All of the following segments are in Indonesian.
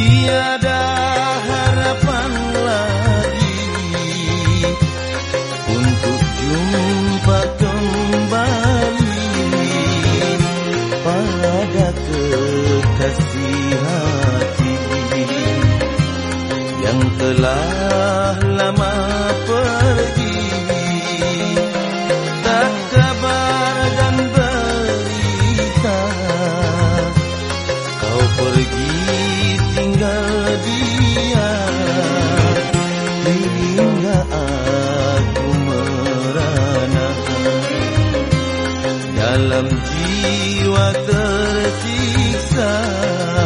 Tiada harapan lagi Untuk jumpa kembali. Pada kekasih hati Yang telah lama pergi. وثرتي ساعة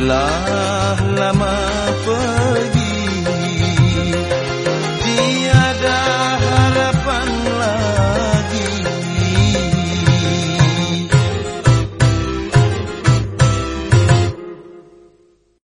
telah lama